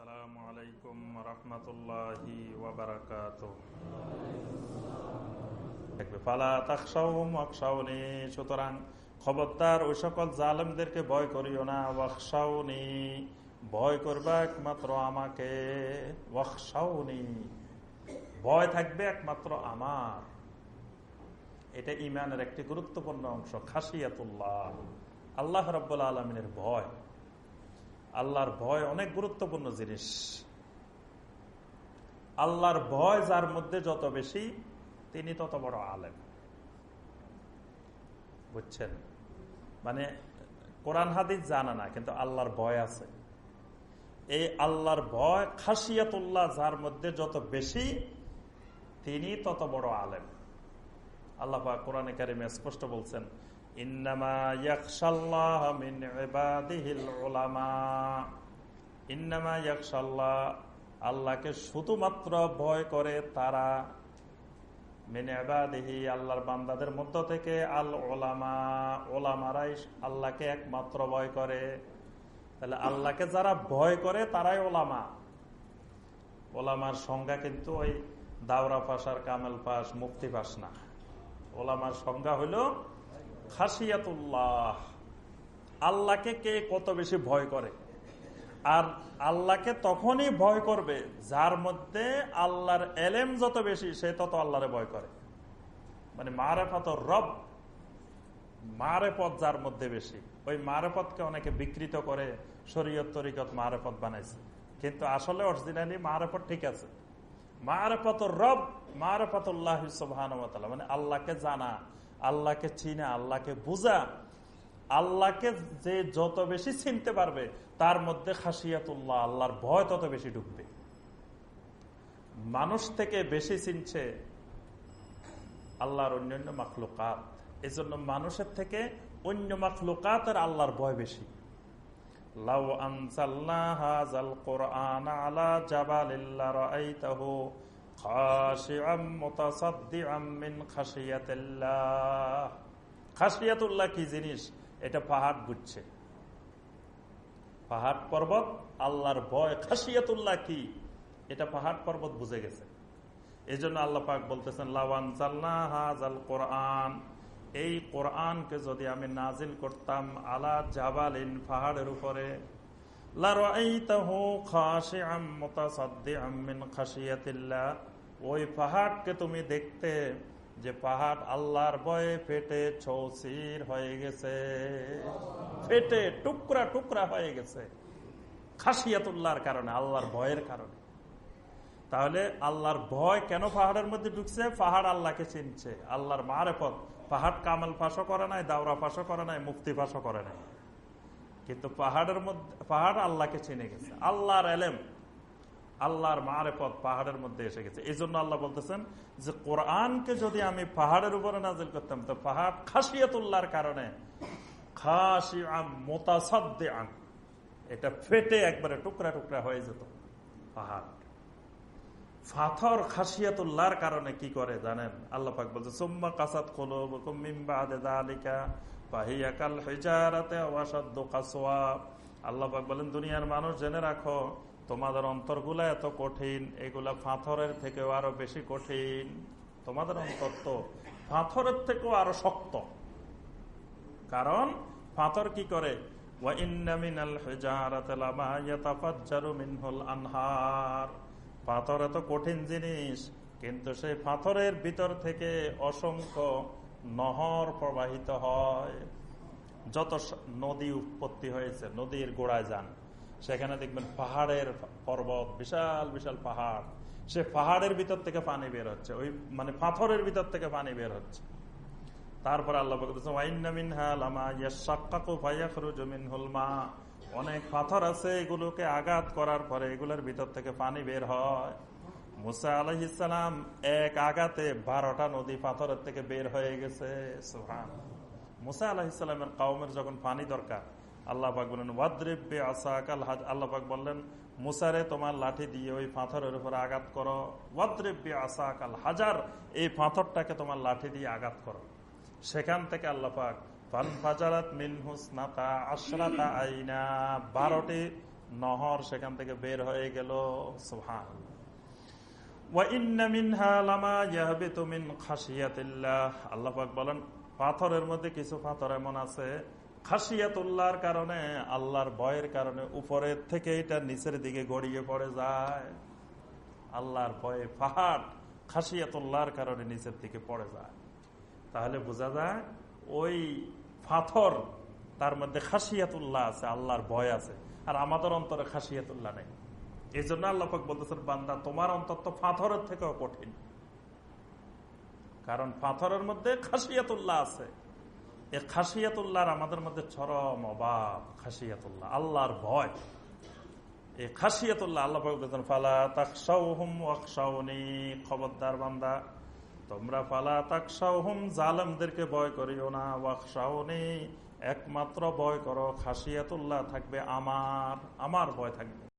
আসসালামু আলাইকুম রহমতুল্লাহি সুতরাং খবরদার ওই সকল জালেমদেরকে ভয় করিও না ভয় করবে একমাত্র আমাকে ভয় থাকবে একমাত্র আমার। এটা ইমানের একটি গুরুত্বপূর্ণ অংশ খাসিয়াতুল্লাহ আল্লাহ রব্বুল আলমিনের ভয়। আল্লাহর ভয় অনেক গুরুত্বপূর্ণ জিনিস। আল্লাহর ভয় যার মধ্যে যত বেশি, তিনি তত বড় আলেম। বুঝছেন? মানে কোরআন হাদিস জানা না, কিন্তু আল্লাহর ভয় আছে। এই আল্লাহর ভয়, খাসিয়াতুল্লাহ যার মধ্যে যত বেশি, তিনি তত বড় আলেম। আল্লাহ কোরআনে কারিমে স্পষ্ট বলছেন ইন্নামা ইয়াকশাল্লাহ মিন ইবাদিহিল উলামা। ইন্নামা ইয়াকশাল্লাহ আল্লাহকে শুধুমাত্র ভয় করে তারা মেনে এবাদিহি আল্লাহর বান্দাদের মধ্য থেকে আল ওলামা ওলামারাই আল্লাহকে একমাত্র ভয় করে। তাহলে আল্লাহকে যারা ভয় করে তারাই ওলামা ওলামার সংজ্ঞা কিন্তু ওই দাওরা পাশ আর কামেল পাশ মুক্তি পাশ না। ওলামার সংজ্ঞা হইল খাসিয়াতুল্লাহ। আল্লাহকে কে কত বেশি ভয় করে? আর আল্লাহকে তখনই ভয় করবে যার মধ্যে আল্লাহর এলেম যত বেশি, সে তত আল্লাহরে ভয় করে। মানে মারেফত রব মারেপথ যার মধ্যে বেশি। ওই মারেপথকে অনেকে বিকৃত করে, শরীয়ত তরিকত মারেপথ বানাইছে। কিন্তু আসলে অরিজিনালি মারেপথ ঠিক আছে। মারেপত রব মারেপতুল্লাহ সুবাহান মানে আল্লাহকে জানা আল্লাহকে চিনা, আল্লাহকে বুঝা, আল্লাহকে যে যত বেশি চিনতে পারবে, তার মধ্যে খাসিয়াতুল্লাহ, আল্লাহর ভয় তত বেশি ঢুকবে। মানুষ থেকে বেশি চিনছে আল্লাহর অন্যান্য মাখলুকাত। এই জন্য মানুষের থেকে অন্য মাখলুকাতের আল্লাহর ভয় বেশি। লাউ আনসাল্লাহাল কোরআন আলা জাবালিল্লাহ রাআইতাহু। খাশিআম মুতাসাদ্দিআম মিন খাসিয়াতুল্লাহ কি জিনিস? এটা পাহাড় বুঝছে। পাহাড় পর্বত, আল্লাহর ভয়। খাসিয়াতুল্লাহ কি? এটা পাহাড় পর্বত বুঝে গেছে। এই জন্য আল্লাহ পাক বলতেছেন লাওয়ান হাজাল কোরআন। এই কোরআনকে যদি আমি নাজিল করতাম আলা জাবালিন পাহাড়ের উপরে। ওই পাহাড়কে তুমি দেখতে, যে পাহাড় আল্লাহর বয়ে ফেটে চৌচির হয়ে গেছে। ফেটে টুকরা টুকরা হয়ে গেছে। খাসিয়াতুল্লাহর কারণে, আল্লাহর ভয়ের কারণে। তাহলে আল্লাহর ভয় কেন পাহাড়ের মধ্যে ঢুকছে? পাহাড় আল্লাহকে চিনছে। আল্লাহর মারেপথ পাহাড় কামাল ফাঁসও করে নাই, দাওরা ফাঁসও করে নাই মুক্তি ফাঁসও করে নাই। কিন্তু পাহাড়ের মধ্যে, পাহাড় আল্লাহকে চিনে গেছে। আল্লাহর এলেম। আল্লাহর মারেপথ পাহাড়ের মধ্যে এসে গেছে। এই জন্য আল্লাহ বলতেছেন যে, কোরআনকে যদি আমি পাহাড়ের উপরে নাজিল করতাম, তো পাহাড় খাসিয়াতুল্লাহর কারণে। খাসি আম মোতাসাদ্দে আম এটা ফেটে একবারে টুকরা টুকরা হয়ে যেত পাহাড়। ফাথর খাসিয়াতুল্লাহর কারণে কি করে জানেন? আল্লাহ পাক বলছে, সোম্মা কাসাত খোলো আল্লাহ পাক বলেন, দুনিয়ার মানুষ জেনে রাখো তোমাদের অন্তরগুলা এত কঠিন, এগুলা পাথরের থেকেও আরও বেশি কঠিন। তোমাদের অন্তর তো পাথরের থেকেও আরও শক্ত। কারণ পাথর কি করে? পাথর এত কঠিন জিনিস, কিন্তু সেই পাথরের ভিতর থেকে অসংখ্য নহর প্রবাহিত হয়। যত নদী উৎপত্তি হয়েছে, নদীর গোড়ায় যান। সেখানে দেখবেন পাহাড়ের পর্বত, বিশাল বিশাল পাহাড়। সে পাহাড়ের ভিতর থেকে পানি বের হচ্ছে। ওই মানে পাথরের ভিতর থেকে পানি বের হচ্ছে। তারপর আল্লাহ অনেক পাথর আছে এগুলোকে আঘাত করার পরে এগুলোর ভিতর থেকে পানি বের হয়। মুসা আলহিসাম এক আঘাতে বারোটা নদী পাথরের থেকে বের হয়ে গেছে। মুসা আলাহিসামের কাউমের যখন পানি দরকার আল্লাহ পাক বললেন ওয়াদ্রিব্বে আসাকাল হাজ আল্লাহ পাক বললেন, মুসারে তোমার লাঠি দিয়ে ওই পাথরের উপরে আঘাত করো। ওয়াদ্রিব্বে আসাকাল হাজার এই পাথরটাকে তোমার লাঠি দিয়ে আঘাত করো। সেখান থেকে আল্লাহ পাক বারোটি নহর সেখান থেকে বের হয়ে গেল। সুহান আল্লাহ বলেন, পাথরের মধ্যে কিছু পাথর এমন আছে খাসিয়াতুল্লাহর কারণে, আল্লাহর ভয়ের কারণে উপরের থেকে এটা নিচের দিকে গড়িয়ে পড়ে যায়। আল্লাহর ভয়ে পাহাড় খাসিয়াতুল্লাহর কারণে নিচের দিকে পড়ে যায়। তাহলে বোঝা যায়, ওই পাথর, তার মধ্যে খাসিয়াতুল্লাহ আছে, আল্লাহর ভয় আছে। আর আমাদের অন্তরে খাসিয়াতুল্লাহ নেই। এই জন্য আল্লাপাক বলতেছেন, বান্দা, তোমার অন্তর তো পাথরের থেকেও কঠিন। কারণ পাথরের মধ্যে খাসিয়াতুল্লাহ আছে। এই খাসিয়াতুল্লাহর আমাদের মধ্যে চরম অভাব খাসিয়াতুল্লাহ, আল্লাহর ভয়। এই খাসিয়াতুল্লাহ, আল্লাহ বলতেছেন, ফালা তাকসাউহুম ওয়াকসাউনি খবরদার বান্দা, তোমরা ফালা তাকসাউহুম জালেমদেরকে ভয় করিও না ওয়াকসাউনি একমাত্র ভয় করো, খাসিয়াতুল্লাহ থাকবে আমার আমার ভয় থাকবে।